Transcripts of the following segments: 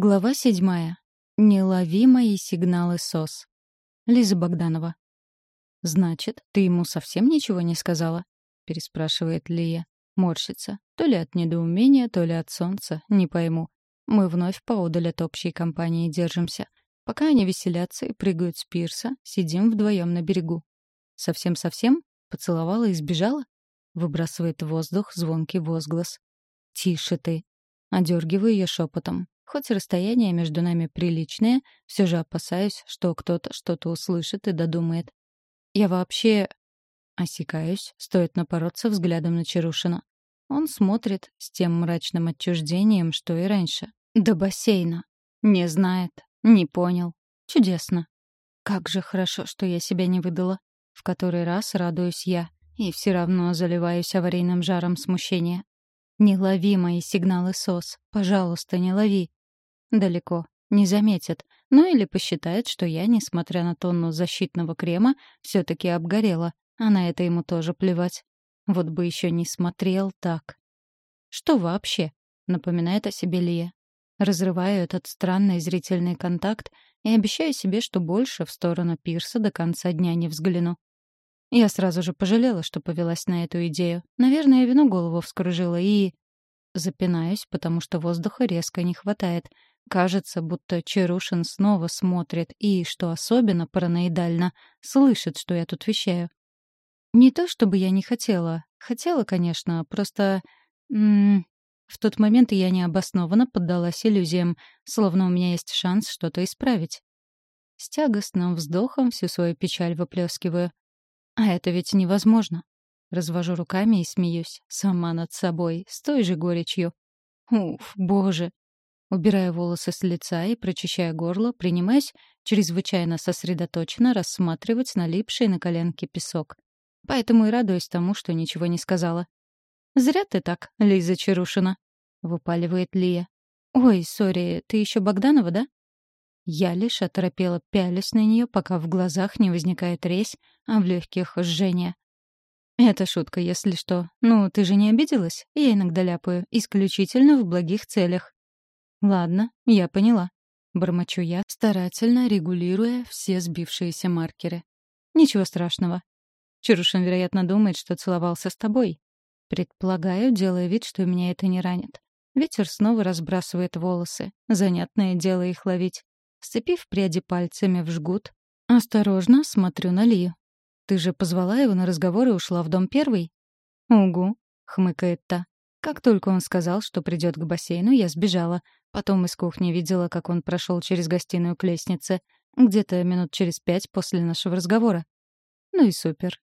Глава седьмая. Не лови мои сигналы СОС. Лиза Богданова. «Значит, ты ему совсем ничего не сказала?» — переспрашивает Лия. Морщится. То ли от недоумения, то ли от солнца, не пойму. Мы вновь поодаль от общей компании держимся. Пока они веселятся и прыгают с пирса, сидим вдвоем на берегу. «Совсем-совсем? Поцеловала и сбежала?» Выбрасывает воздух звонкий возглас. «Тише ты!» Одергиваю ее шепотом. Хоть расстояние между нами приличное, все же опасаюсь, что кто-то что-то услышит и додумает. Я вообще... Осекаюсь, стоит напороться взглядом на Чарушина. Он смотрит с тем мрачным отчуждением, что и раньше. До бассейна. Не знает, не понял. Чудесно. Как же хорошо, что я себя не выдала. В который раз радуюсь я. И все равно заливаюсь аварийным жаром смущения. Не лови мои сигналы СОС. Пожалуйста, не лови. Далеко. Не заметит. Ну или посчитает, что я, несмотря на тонну защитного крема, все таки обгорела. А на это ему тоже плевать. Вот бы еще не смотрел так. «Что вообще?» — напоминает о себе Лия. Разрываю этот странный зрительный контакт и обещаю себе, что больше в сторону пирса до конца дня не взгляну. Я сразу же пожалела, что повелась на эту идею. Наверное, вину голову вскружила и... Запинаюсь, потому что воздуха резко не хватает — Кажется, будто Чарушин снова смотрит и, что особенно параноидально, слышит, что я тут вещаю. Не то чтобы я не хотела. Хотела, конечно, просто... М -м, в тот момент я необоснованно поддалась иллюзиям, словно у меня есть шанс что-то исправить. С тягостным вздохом всю свою печаль выплескиваю. А это ведь невозможно. Развожу руками и смеюсь, сама над собой, с той же горечью. Уф, боже, Убирая волосы с лица и прочищая горло, принимаясь чрезвычайно сосредоточенно рассматривать налипший на коленки песок. Поэтому и радуюсь тому, что ничего не сказала. «Зря ты так, Лиза Чарушина», — выпаливает Лия. «Ой, сори, ты еще Богданова, да?» Я лишь оторопела пялись на нее, пока в глазах не возникает резь, а в легких жжение. «Это шутка, если что. Ну, ты же не обиделась? Я иногда ляпаю, исключительно в благих целях». «Ладно, я поняла», — бормочу я, старательно регулируя все сбившиеся маркеры. «Ничего страшного. Чарушин, вероятно, думает, что целовался с тобой. Предполагаю, делая вид, что меня это не ранит. Ветер снова разбрасывает волосы. Занятное дело их ловить. Сцепив пряди пальцами в жгут, осторожно смотрю на Лию. «Ты же позвала его на разговор и ушла в дом первый?» «Угу», — хмыкает та. Как только он сказал, что придет к бассейну, я сбежала. Потом из кухни видела, как он прошел через гостиную к лестнице. Где-то минут через пять после нашего разговора. Ну и супер.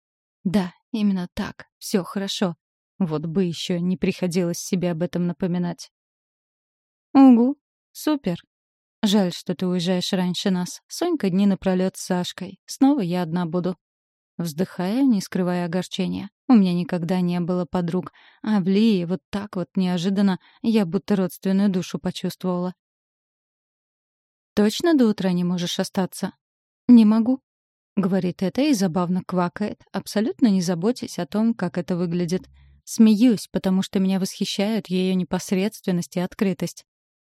Да, именно так. Все хорошо. Вот бы еще не приходилось себе об этом напоминать. Угу, супер. Жаль, что ты уезжаешь раньше нас. Сонька дни напролет с Сашкой. Снова я одна буду. Вздыхая, не скрывая огорчения. У меня никогда не было подруг, а в Лии вот так вот неожиданно я будто родственную душу почувствовала. «Точно до утра не можешь остаться?» «Не могу», — говорит это и забавно квакает, абсолютно не заботясь о том, как это выглядит. Смеюсь, потому что меня восхищают ее непосредственность и открытость.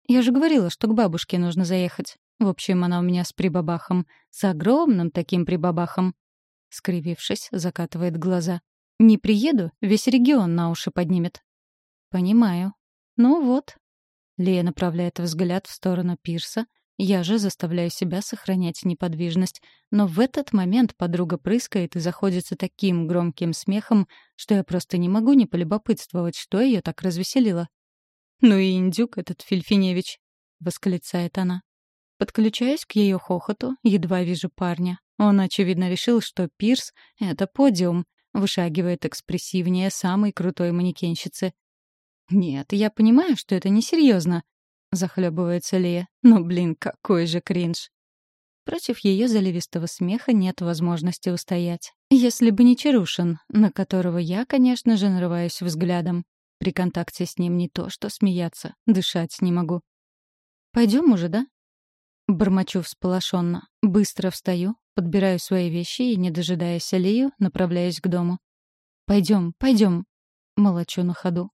Я же говорила, что к бабушке нужно заехать. В общем, она у меня с прибабахом. С огромным таким прибабахом. Скривившись, закатывает глаза. «Не приеду, весь регион на уши поднимет». «Понимаю. Ну вот». Лея направляет взгляд в сторону пирса. Я же заставляю себя сохранять неподвижность. Но в этот момент подруга прыскает и заходится таким громким смехом, что я просто не могу не полюбопытствовать, что ее так развеселило. «Ну и индюк этот Фильфиневич!» — восклицает она. Подключаюсь к ее хохоту, едва вижу парня. Он, очевидно, решил, что пирс — это подиум, вышагивает экспрессивнее самой крутой манекенщицы. «Нет, я понимаю, что это несерьезно», — захлебывается Лия. «Но, блин, какой же кринж!» Против ее заливистого смеха нет возможности устоять. Если бы не Чарушин, на которого я, конечно же, нарываюсь взглядом. При контакте с ним не то, что смеяться, дышать не могу. Пойдем уже, да?» Бормочу всполошенно. Быстро встаю, подбираю свои вещи и, не дожидаясь Алию, направляюсь к дому. Пойдем, пойдем. Молочу на ходу.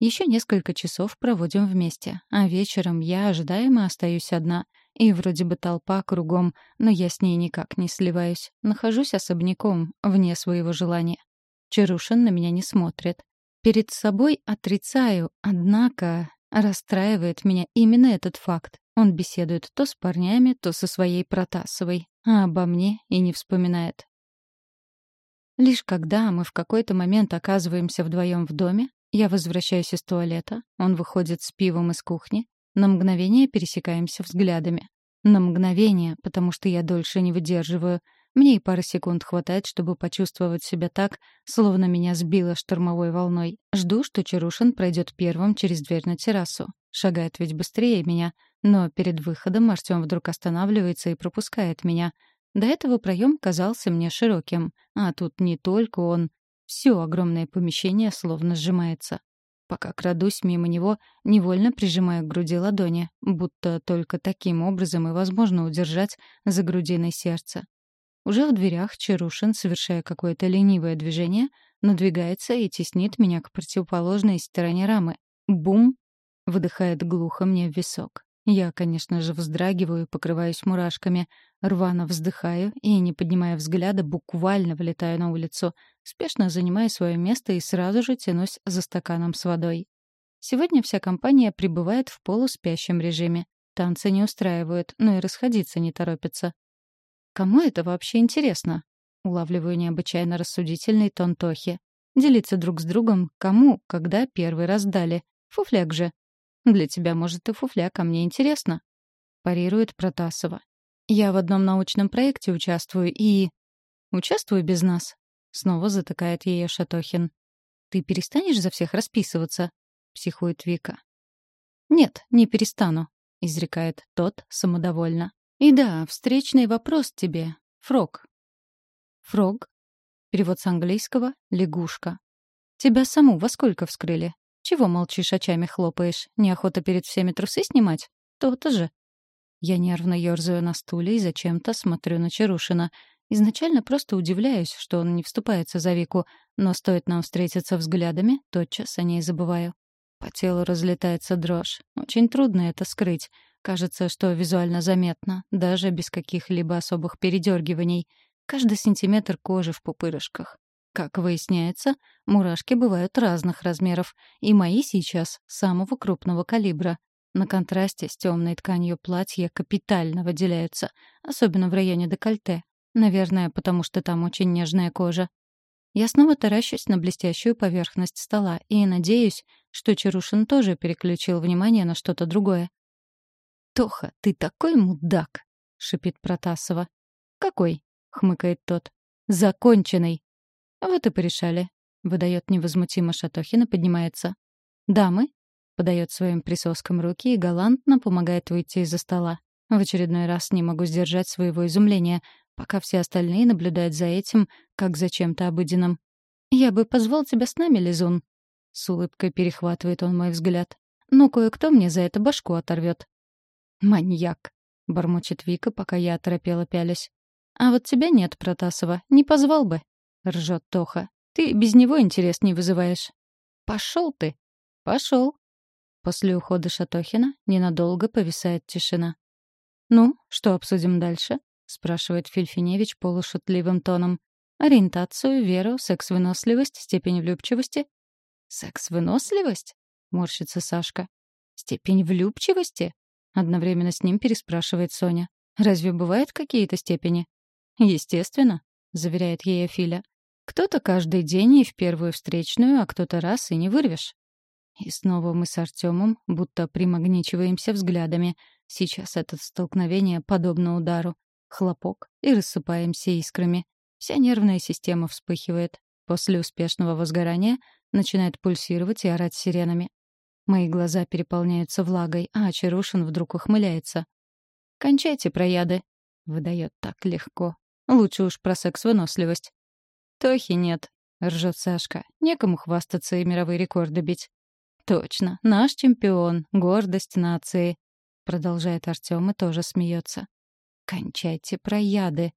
Еще несколько часов проводим вместе, а вечером я ожидаемо остаюсь одна. И вроде бы толпа кругом, но я с ней никак не сливаюсь. Нахожусь особняком, вне своего желания. Чарушин на меня не смотрит. Перед собой отрицаю, однако расстраивает меня именно этот факт. Он беседует то с парнями, то со своей Протасовой, а обо мне и не вспоминает. Лишь когда мы в какой-то момент оказываемся вдвоем в доме, я возвращаюсь из туалета, он выходит с пивом из кухни, на мгновение пересекаемся взглядами. На мгновение, потому что я дольше не выдерживаю. Мне и пары секунд хватает, чтобы почувствовать себя так, словно меня сбило штормовой волной. Жду, что Чарушин пройдет первым через дверь на террасу. Шагает ведь быстрее меня, но перед выходом Артем вдруг останавливается и пропускает меня. До этого проем казался мне широким, а тут не только он. Все огромное помещение словно сжимается. Пока крадусь мимо него, невольно прижимаю к груди ладони, будто только таким образом и возможно удержать за грудиной сердце. Уже в дверях Чарушин, совершая какое-то ленивое движение, надвигается и теснит меня к противоположной стороне рамы. Бум! Выдыхает глухо мне в висок. Я, конечно же, вздрагиваю и покрываюсь мурашками, рвано вздыхаю и, не поднимая взгляда, буквально влетаю на улицу, спешно занимаю свое место и сразу же тянусь за стаканом с водой. Сегодня вся компания пребывает в полуспящем режиме. Танцы не устраивают, но и расходиться не торопятся. Кому это вообще интересно? Улавливаю необычайно рассудительный тон Тохи. Делиться друг с другом кому, когда первый раз дали. Фуфляк же. Для тебя, может, и фуфляк, а мне интересно. Парирует Протасова. Я в одном научном проекте участвую и... Участвую без нас. Снова затыкает ее Шатохин. Ты перестанешь за всех расписываться? Психует Вика. Нет, не перестану, изрекает тот самодовольно. И да, встречный вопрос тебе. Фрог. Фрог? Перевод с английского — лягушка. Тебя саму во сколько вскрыли? Чего молчишь, очами хлопаешь? Неохота перед всеми трусы снимать? То-то же. Я нервно ёрзаю на стуле и зачем-то смотрю на Чарушина. Изначально просто удивляюсь, что он не вступается за Вику, но стоит нам встретиться взглядами, тотчас о ней забываю. По телу разлетается дрожь. Очень трудно это скрыть. Кажется, что визуально заметно, даже без каких-либо особых передергиваний. Каждый сантиметр кожи в пупырышках. Как выясняется, мурашки бывают разных размеров, и мои сейчас самого крупного калибра. На контрасте с темной тканью платья капитально выделяются, особенно в районе декольте. Наверное, потому что там очень нежная кожа. Я снова таращусь на блестящую поверхность стола и надеюсь, что Чарушин тоже переключил внимание на что-то другое. «Тоха, ты такой мудак!» — шипит Протасова. «Какой?» — хмыкает тот. «Законченный!» «Вот и порешали», — выдает невозмутимо Шатохин и поднимается. «Дамы?» — подает своим присоскам руки и галантно помогает выйти из-за стола. В очередной раз не могу сдержать своего изумления, пока все остальные наблюдают за этим, как за чем-то обыденным. «Я бы позвал тебя с нами, Лизун». С улыбкой перехватывает он мой взгляд. «Но кое-кто мне за это башку оторвет». «Маньяк», — бормочет Вика, пока я оторопела пялись. «А вот тебя нет, Протасова, не позвал бы». — ржет Тоха. «Ты без него интерес не вызываешь». «Пошел ты!» «Пошел!» После ухода Шатохина ненадолго повисает тишина. «Ну, что обсудим дальше?» — спрашивает Фильфиневич полушутливым тоном. «Ориентацию, веру, секс-выносливость, степень влюбчивости?» «Секс-выносливость?» — морщится Сашка. «Степень влюбчивости?» — одновременно с ним переспрашивает Соня. «Разве бывают какие-то степени?» «Естественно», — заверяет ей Афиля. «Кто-то каждый день и в первую встречную, а кто-то раз и не вырвешь». И снова мы с Артемом будто примагничиваемся взглядами. Сейчас это столкновение подобно удару. Хлопок, и рассыпаемся искрами. Вся нервная система вспыхивает. После успешного возгорания начинает пульсировать и орать сиренами. Мои глаза переполняются влагой, а Чарушин вдруг ухмыляется. «Кончайте прояды», — выдает так легко. Лучше уж про секс-выносливость. Тохи нет, ржет Сашка. Некому хвастаться и мировые рекорды бить. Точно, наш чемпион, гордость нации. Продолжает Артем и тоже смеется. Кончайте про яды.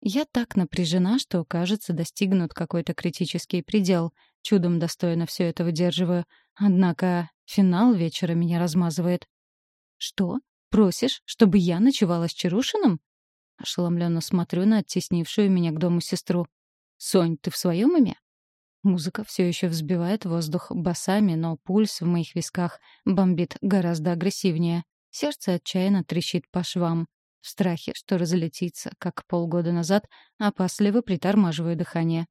Я так напряжена, что, кажется, достигнут какой-то критический предел. Чудом достойно все это выдерживаю. Однако финал вечера меня размазывает. «Что? Просишь, чтобы я ночевала с Чарушиным?» Ошеломленно смотрю на оттеснившую меня к дому сестру. «Сонь, ты в своем уме?» Музыка все еще взбивает воздух басами, но пульс в моих висках бомбит гораздо агрессивнее. Сердце отчаянно трещит по швам. В страхе, что разлетится, как полгода назад, опасливо притормаживаю дыхание.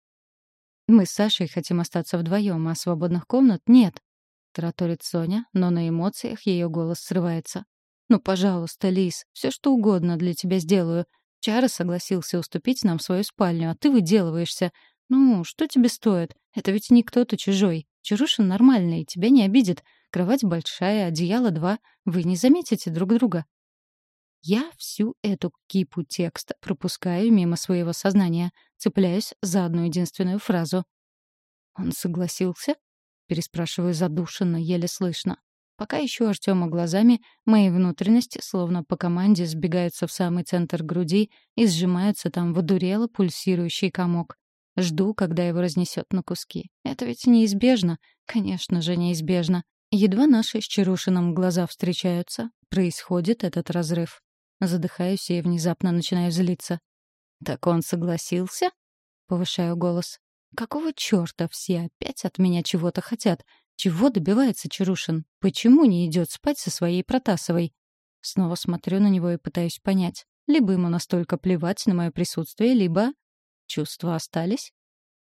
«Мы с Сашей хотим остаться вдвоем, а свободных комнат нет», — тараторит Соня, но на эмоциях ее голос срывается. «Ну, пожалуйста, Лис, все что угодно для тебя сделаю. Чара согласился уступить нам свою спальню, а ты выделываешься. Ну, что тебе стоит? Это ведь не кто-то чужой. Чарушин нормальный, тебя не обидит. Кровать большая, одеяло два. Вы не заметите друг друга. Я всю эту кипу текста пропускаю мимо своего сознания, цепляюсь за одну единственную фразу. «Он согласился?» — переспрашиваю задушенно, еле слышно. Пока ищу Артема глазами, мои внутренности, словно по команде, сбегаются в самый центр груди и сжимаются там в одурело пульсирующий комок. Жду, когда его разнесет на куски. Это ведь неизбежно. Конечно же, неизбежно. Едва наши с Чарушином глаза встречаются, происходит этот разрыв. Задыхаюсь и внезапно начинаю злиться. «Так он согласился?» — повышаю голос. «Какого чёрта все опять от меня чего-то хотят? Чего добивается Чарушин? Почему не идет спать со своей Протасовой? Снова смотрю на него и пытаюсь понять. Либо ему настолько плевать на мое присутствие, либо... Чувства остались?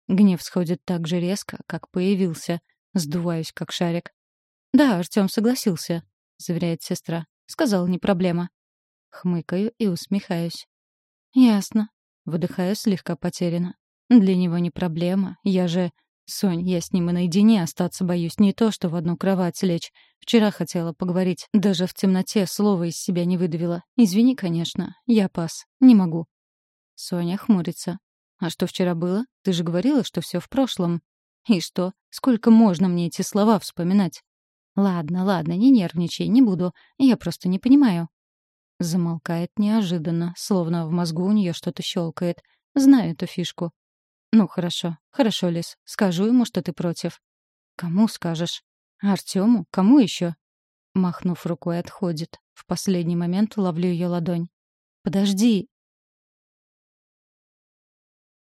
Гнев сходит так же резко, как появился. Сдуваюсь, как шарик. «Да, Артём согласился», — заверяет сестра. «Сказал, не проблема». Хмыкаю и усмехаюсь. «Ясно». Выдыхаю слегка потеряно. «Для него не проблема. Я же...» «Сонь, я с ним и наедине остаться боюсь. Не то, что в одну кровать лечь. Вчера хотела поговорить. Даже в темноте слова из себя не выдавила. Извини, конечно. Я пас. Не могу». Соня хмурится. «А что вчера было? Ты же говорила, что все в прошлом». «И что? Сколько можно мне эти слова вспоминать?» «Ладно, ладно, не нервничай, не буду. Я просто не понимаю». Замолкает неожиданно, словно в мозгу у нее что-то щелкает. Знаю эту фишку. «Ну, хорошо. Хорошо, Лис. Скажу ему, что ты против». «Кому скажешь?» «Артему? Кому еще?» Махнув рукой, отходит. В последний момент ловлю ее ладонь. «Подожди!»